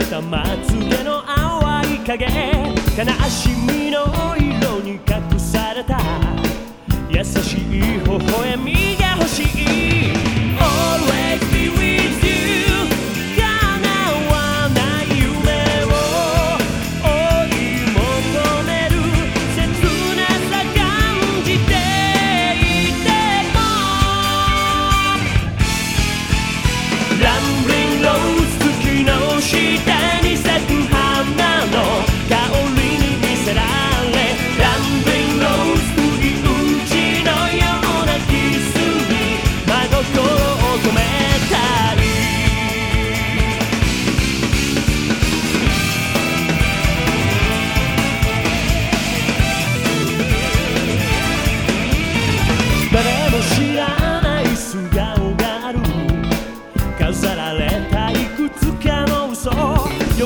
せたまつでの淡い影。悲しみの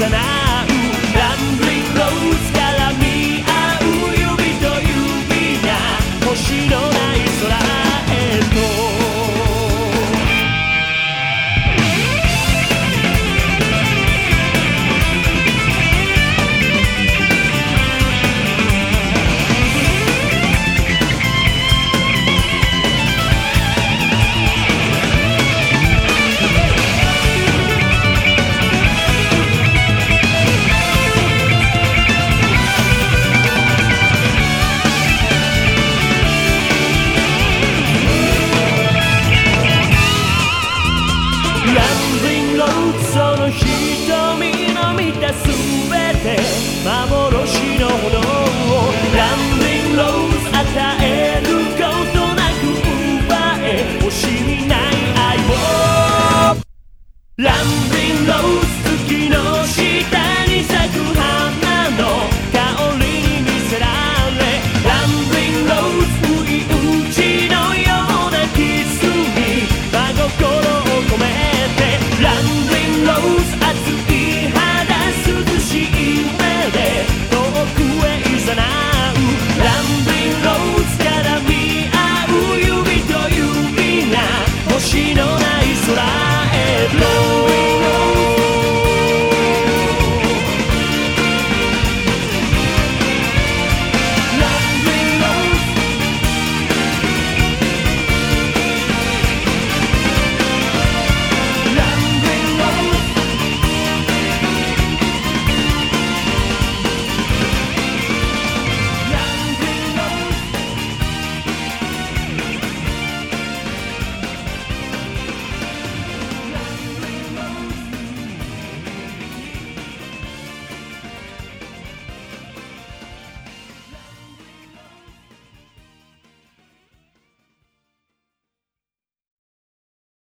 さな幻の炎を。ランディングローズ与え